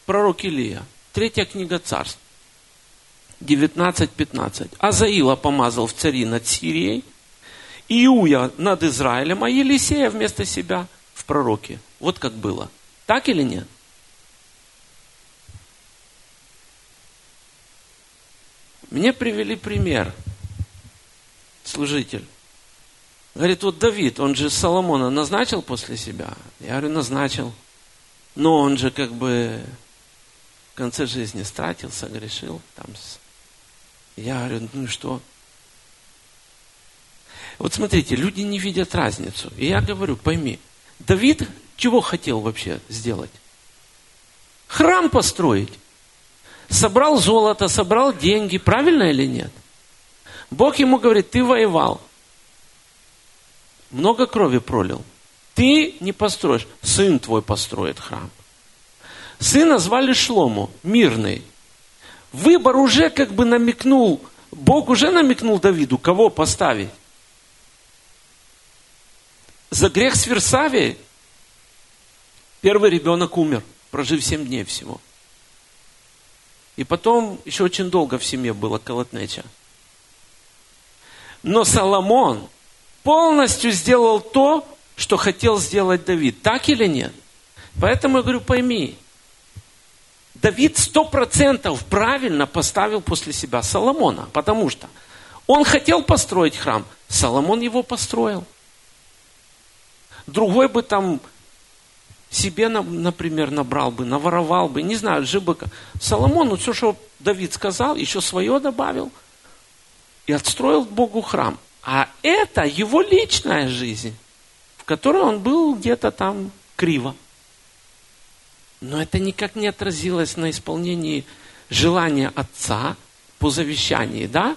пророк Илия, третья книга царств, 19-15. Азаила помазал в цари над Сирией, Иуя над Израилем, а Елисея вместо себя в пророке. Вот как было. Так или нет? Мне привели пример. Служитель. Говорит, вот Давид, он же Соломона назначил после себя? Я говорю, назначил. Но он же как бы в конце жизни стратился, грешил. Там. Я говорю, ну что? Вот смотрите, люди не видят разницу. И я говорю, пойми, Давид чего хотел вообще сделать? Храм построить собрал золото, собрал деньги, правильно или нет? Бог ему говорит, ты воевал, много крови пролил. Ты не построишь, сын твой построит храм. Сына звали Шлому, мирный. Выбор уже как бы намекнул, Бог уже намекнул Давиду, кого поставить. За грех с Версавией первый ребенок умер, прожив семь дней всего – и потом еще очень долго в семье было колотнеча. Но Соломон полностью сделал то, что хотел сделать Давид. Так или нет? Поэтому я говорю, пойми, Давид сто процентов правильно поставил после себя Соломона, потому что он хотел построить храм, Соломон его построил. Другой бы там себе, например, набрал бы, наворовал бы, не знаю, жил бы. Соломон, ну все, что Давид сказал, еще свое добавил и отстроил Богу храм. А это его личная жизнь, в которой он был где-то там криво. Но это никак не отразилось на исполнении желания отца по завещанию, да?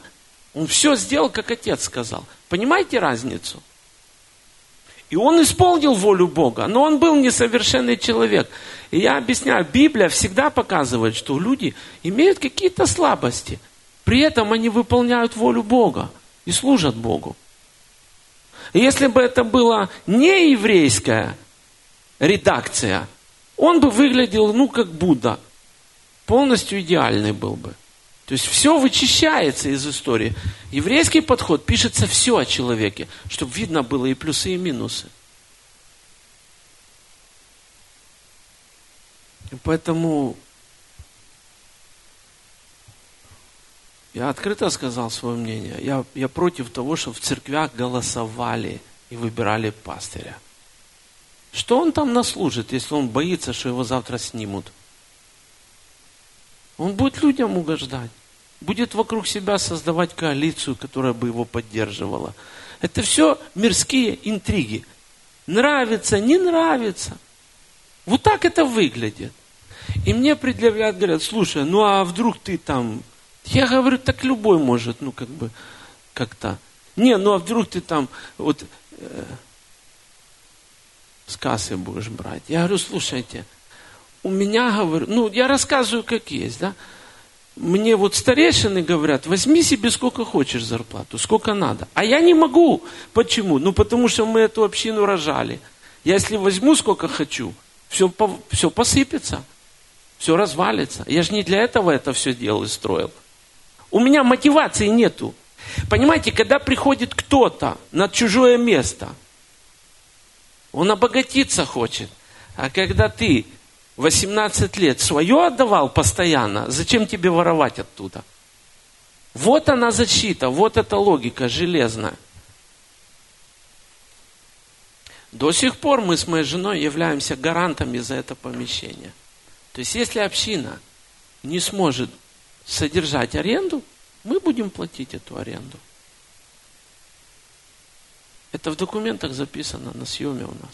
Он все сделал, как отец сказал. Понимаете разницу? И он исполнил волю Бога, но он был несовершенный человек. И я объясняю, Библия всегда показывает, что люди имеют какие-то слабости. При этом они выполняют волю Бога и служат Богу. И если бы это была не еврейская редакция, он бы выглядел, ну, как Будда. Полностью идеальный был бы. То есть все вычищается из истории. Еврейский подход пишется все о человеке, чтобы видно было и плюсы, и минусы. И поэтому я открыто сказал свое мнение. Я, я против того, чтобы в церквях голосовали и выбирали пастыря. Что он там наслужит, если он боится, что его завтра снимут? Он будет людям угождать. Будет вокруг себя создавать коалицию, которая бы его поддерживала. Это все мирские интриги. Нравится, не нравится. Вот так это выглядит. И мне предъявляют, говорят, слушай, ну а вдруг ты там... Я говорю, так любой может, ну как бы, как-то. Не, ну а вдруг ты там, вот, э, с кассы будешь брать. Я говорю, слушайте, у меня, говорю, ну, я рассказываю, как есть, да. Мне вот старейшины говорят, возьми себе сколько хочешь зарплату, сколько надо. А я не могу. Почему? Ну, потому что мы эту общину рожали. Я если возьму сколько хочу, все, все посыпется, все развалится. Я же не для этого это все делал и строил. У меня мотивации нету. Понимаете, когда приходит кто-то на чужое место, он обогатиться хочет. А когда ты 18 лет свое отдавал постоянно, зачем тебе воровать оттуда? Вот она защита, вот эта логика железная. До сих пор мы с моей женой являемся гарантами за это помещение. То есть, если община не сможет содержать аренду, мы будем платить эту аренду. Это в документах записано на съеме у нас.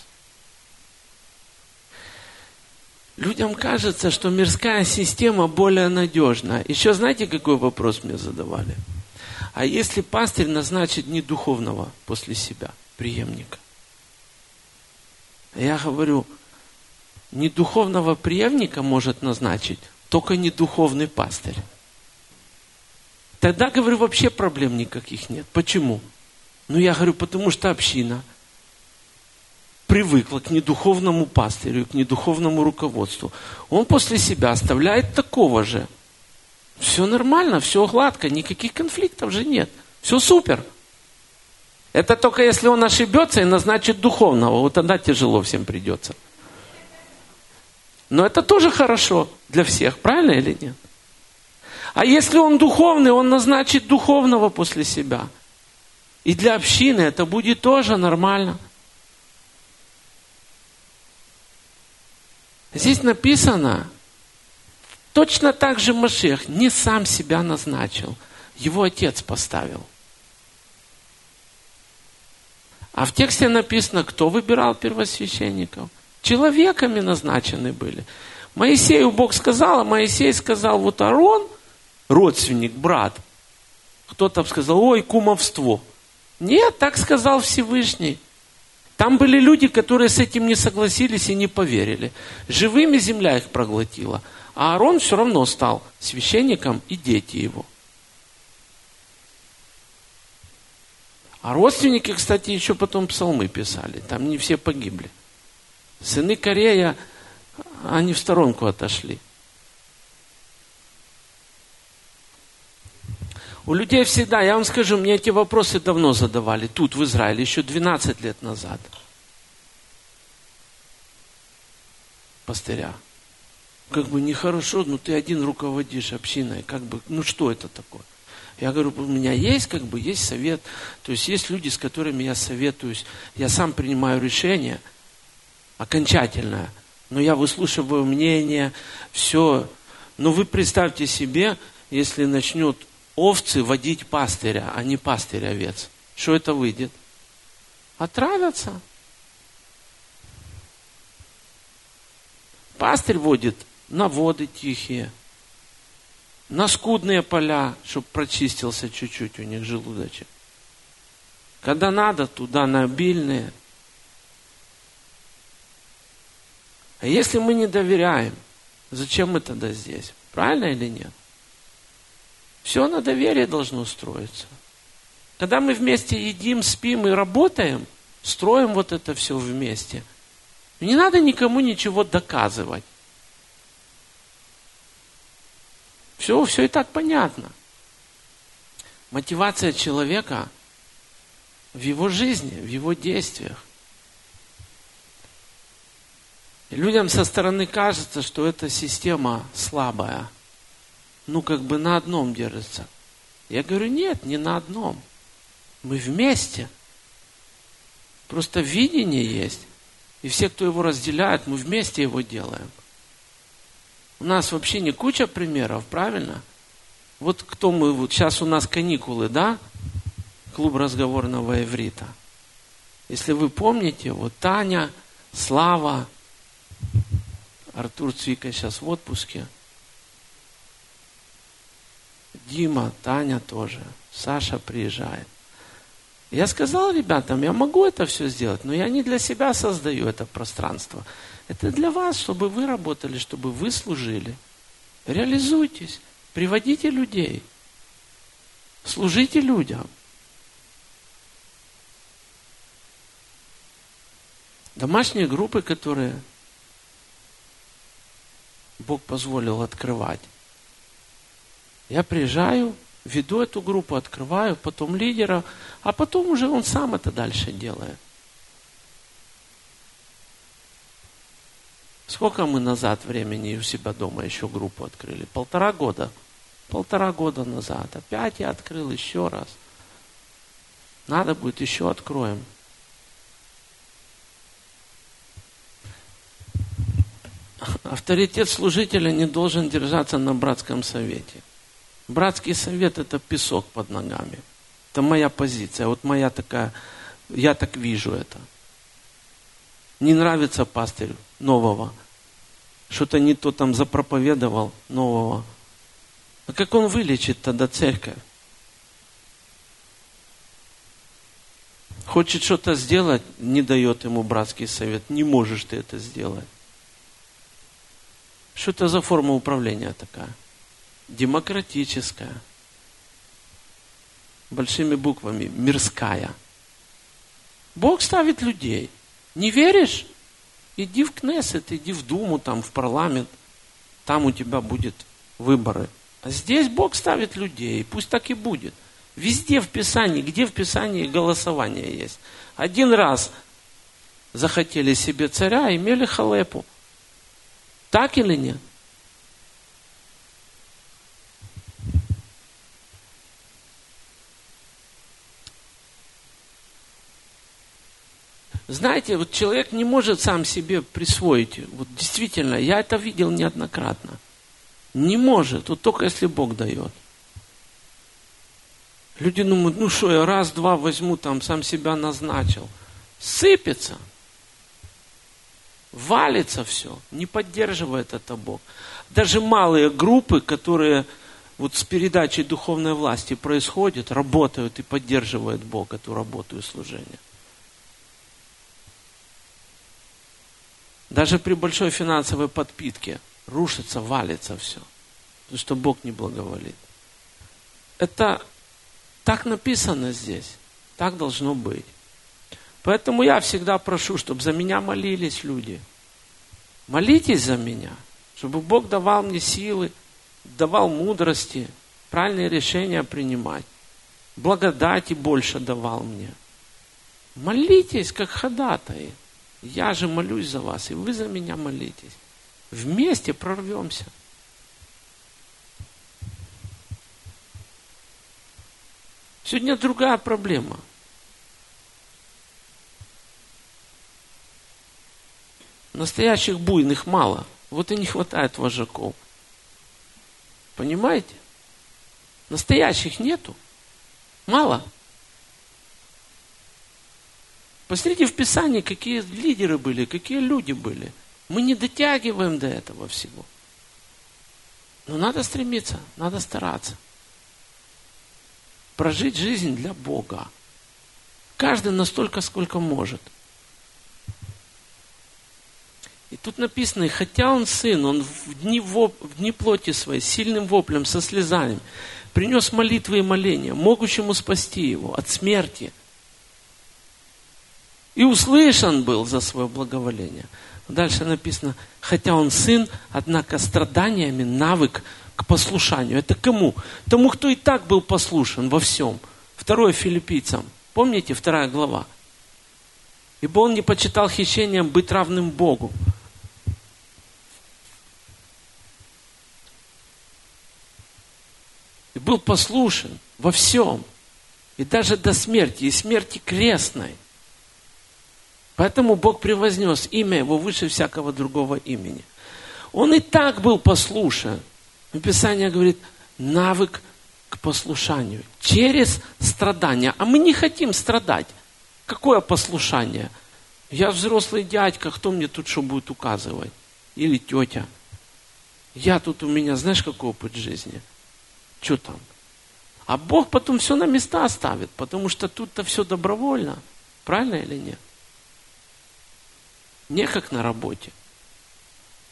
Людям кажется, что мирская система более надежна. Еще знаете, какой вопрос мне задавали? А если пастырь назначит не духовного после себя, преемника? Я говорю, не духовного преемника может назначить только не духовный пастырь. Тогда, говорю, вообще проблем никаких нет. Почему? Ну, я говорю, потому что община привыкла к недуховному пастырю, к недуховному руководству. Он после себя оставляет такого же. Все нормально, все гладко, никаких конфликтов же нет. Все супер. Это только если он ошибется и назначит духовного, вот тогда тяжело всем придется. Но это тоже хорошо для всех, правильно или нет? А если он духовный, он назначит духовного после себя. И для общины это будет тоже нормально. Здесь написано, точно так же Машех не сам себя назначил, его отец поставил. А в тексте написано, кто выбирал первосвященников. Человеками назначены были. Моисею Бог сказал, а Моисей сказал, вот Арон, родственник, брат. Кто-то сказал, ой, кумовство. Нет, так сказал Всевышний. Там были люди, которые с этим не согласились и не поверили. Живыми земля их проглотила. А Аарон все равно стал священником и дети его. А родственники, кстати, еще потом псалмы писали. Там не все погибли. Сыны Корея, они в сторонку отошли. У людей всегда, я вам скажу, мне эти вопросы давно задавали, тут, в Израиле, еще 12 лет назад. Пастыря. Как бы нехорошо, но ты один руководишь общиной. Как бы, ну что это такое? Я говорю, у меня есть, как бы, есть совет. То есть есть люди, с которыми я советуюсь. Я сам принимаю решение окончательное. Но я выслушиваю мнение, все. Но вы представьте себе, если начнет овцы водить пастыря, а не пастырь овец. Что это выйдет? Отравятся. Пастырь водит на воды тихие, на скудные поля, чтобы прочистился чуть-чуть у них желудочек. Когда надо, туда на обильные. А если мы не доверяем, зачем мы тогда здесь? Правильно или нет? Все на доверие должно строиться. Когда мы вместе едим, спим и работаем, строим вот это все вместе. Не надо никому ничего доказывать. Все, все и так понятно. Мотивация человека в его жизни, в его действиях. Людям со стороны кажется, что эта система слабая – ну, как бы на одном держится. Я говорю, нет, не на одном. Мы вместе. Просто видение есть. И все, кто его разделяет, мы вместе его делаем. У нас вообще не куча примеров, правильно? Вот кто мы, вот сейчас у нас каникулы, да? Клуб разговорного иврита. Если вы помните, вот Таня, Слава, Артур Цвика сейчас в отпуске – Дима, Таня тоже, Саша приезжает. Я сказал ребятам, я могу это все сделать, но я не для себя создаю это пространство. Это для вас, чтобы вы работали, чтобы вы служили. Реализуйтесь, приводите людей, служите людям. Домашние группы, которые Бог позволил открывать. Я приезжаю, веду эту группу, открываю, потом лидера, а потом уже он сам это дальше делает. Сколько мы назад времени у себя дома еще группу открыли? Полтора года. Полтора года назад. Опять я открыл еще раз. Надо будет, еще откроем. Авторитет служителя не должен держаться на братском совете. Братский совет – это песок под ногами. Это моя позиция. Вот моя такая, я так вижу это. Не нравится пастырь нового. Что-то не то там запроповедовал нового. А как он вылечит тогда церковь? Хочет что-то сделать, не дает ему братский совет. Не можешь ты это сделать. Что это за форма управления такая? Демократическая. Большими буквами. Мирская. Бог ставит людей. Не веришь? Иди в Кнессет, иди в Думу, там, в парламент. Там у тебя будет выборы. А здесь Бог ставит людей. Пусть так и будет. Везде в Писании, где в Писании голосование есть. Один раз захотели себе царя, имели халепу. Так или нет? Знаете, вот человек не может сам себе присвоить. Вот действительно, я это видел неоднократно. Не может, вот только если Бог дает. Люди думают, ну что, я раз-два возьму, там сам себя назначил. Сыпется. Валится все. Не поддерживает это Бог. Даже малые группы, которые вот с передачей духовной власти происходят, работают и поддерживают Бог эту работу и служение. Даже при большой финансовой подпитке рушится, валится все. Потому что Бог не благоволит. Это так написано здесь. Так должно быть. Поэтому я всегда прошу, чтобы за меня молились люди. Молитесь за меня, чтобы Бог давал мне силы, давал мудрости, правильные решения принимать. Благодати больше давал мне. Молитесь, как ходатай. Я же молюсь за вас, и вы за меня молитесь. Вместе прорвемся. Сегодня другая проблема. Настоящих буйных мало. Вот и не хватает вожаков. Понимаете? Настоящих нету. Мало. Посмотрите в Писании, какие лидеры были, какие люди были. Мы не дотягиваем до этого всего. Но надо стремиться, надо стараться прожить жизнь для Бога. Каждый настолько, сколько может. И тут написано, и хотя он сын, он в дни, воп, в дни плоти своей, сильным воплем, со слезами, принес молитвы и моления, могущему спасти его от смерти. И услышан был за свое благоволение. Дальше написано, хотя он сын, однако страданиями навык к послушанию. Это кому? Тому, кто и так был послушен во всем. Второе филиппийцам. Помните, вторая глава? Ибо он не почитал хищением быть равным Богу. И был послушен во всем. И даже до смерти, и смерти крестной. Поэтому Бог превознес имя Его выше всякого другого имени. Он и так был послушен. Писание говорит, навык к послушанию через страдания. А мы не хотим страдать. Какое послушание? Я взрослый дядька, кто мне тут что будет указывать? Или тетя? Я тут у меня, знаешь, какой опыт жизни? Что там? А Бог потом все на места оставит, потому что тут-то все добровольно. Правильно или нет? Не как на работе.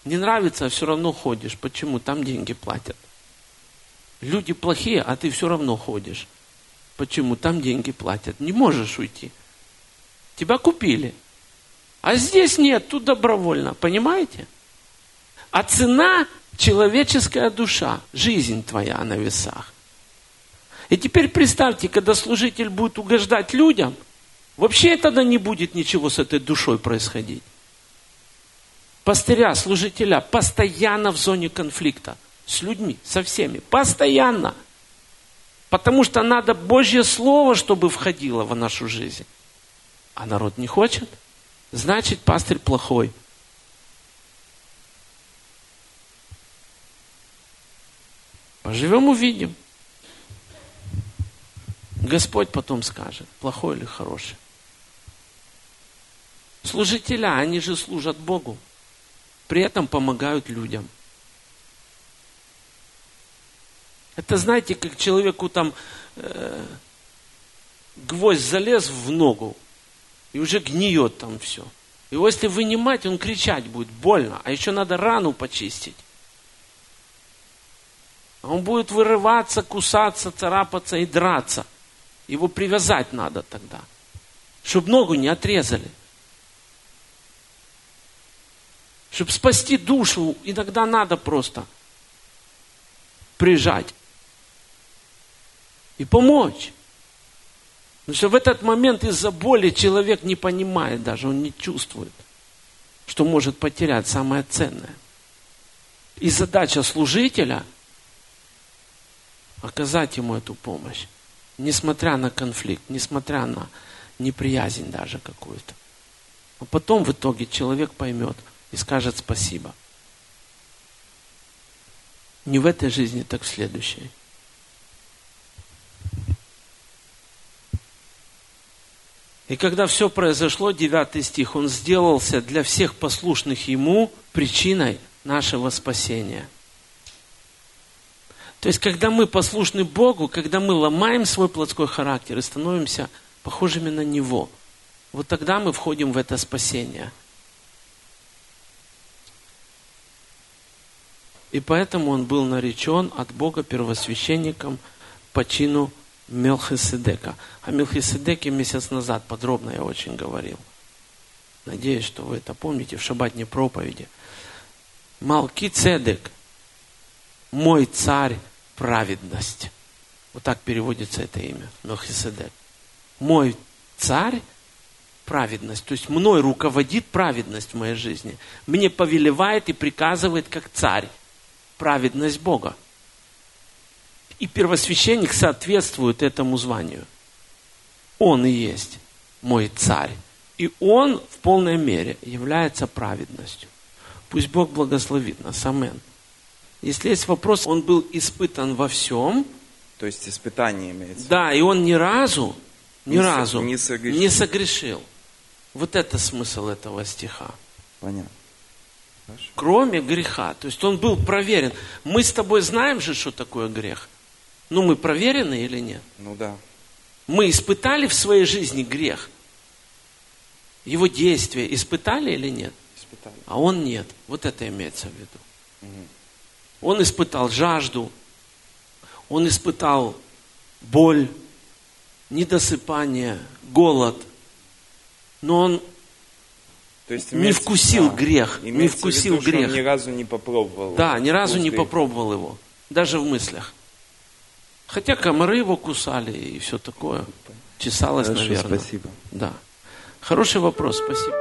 Не нравится, а все равно ходишь. Почему? Там деньги платят. Люди плохие, а ты все равно ходишь. Почему? Там деньги платят. Не можешь уйти. Тебя купили. А здесь нет, тут добровольно. Понимаете? А цена человеческая душа, жизнь твоя на весах. И теперь представьте, когда служитель будет угождать людям, вообще тогда не будет ничего с этой душой происходить пастыря, служителя постоянно в зоне конфликта с людьми, со всеми, постоянно. Потому что надо Божье Слово, чтобы входило в нашу жизнь. А народ не хочет. Значит, пастырь плохой. Поживем, увидим. Господь потом скажет, плохой или хороший. Служителя, они же служат Богу при этом помогают людям. Это знаете, как человеку там э, гвоздь залез в ногу, и уже гниет там все. Его если вынимать, он кричать будет, больно. А еще надо рану почистить. Он будет вырываться, кусаться, царапаться и драться. Его привязать надо тогда, чтобы ногу не отрезали. Чтобы спасти душу, иногда надо просто прижать и помочь. Потому что в этот момент из-за боли человек не понимает даже, он не чувствует, что может потерять самое ценное. И задача служителя – оказать ему эту помощь, несмотря на конфликт, несмотря на неприязнь даже какую-то. А потом в итоге человек поймет и скажет спасибо. Не в этой жизни, так в следующей. И когда все произошло, 9 стих, он сделался для всех послушных ему причиной нашего спасения – то есть, когда мы послушны Богу, когда мы ломаем свой плотской характер и становимся похожими на Него, вот тогда мы входим в это спасение. И поэтому он был наречен от Бога первосвященником по чину Мелхиседека. О Мелхиседеке месяц назад подробно я очень говорил. Надеюсь, что вы это помните в шабатне проповеди. Малки Цедек, мой царь праведность. Вот так переводится это имя, Мелхиседек. Мой царь праведность. То есть мной руководит праведность в моей жизни. Мне повелевает и приказывает как царь праведность Бога. И первосвященник соответствует этому званию. Он и есть мой царь. И он в полной мере является праведностью. Пусть Бог благословит нас. Аминь. Если есть вопрос, он был испытан во всем. То есть испытание имеется. Да, и он ни разу, ни не разу не согрешил. не согрешил. Вот это смысл этого стиха. Понятно. Хорошо. Кроме греха. То есть он был проверен. Мы с тобой знаем же, что такое грех. Ну, мы проверены или нет? Ну да. Мы испытали в своей жизни грех. Его действия испытали или нет? Испытали. А он нет. Вот это имеется в виду. Мгм. Он испытал жажду, он испытал боль, недосыпание, голод. Но он То есть не вкусил да. грех, не вкусил виду, что грех. Он ни разу не попробовал. Да, ни разу не попробовал его, даже в мыслях. Хотя комары его кусали и все такое. Чесалось, Хорошо, наверное. спасибо. Да. Хороший вопрос, спасибо.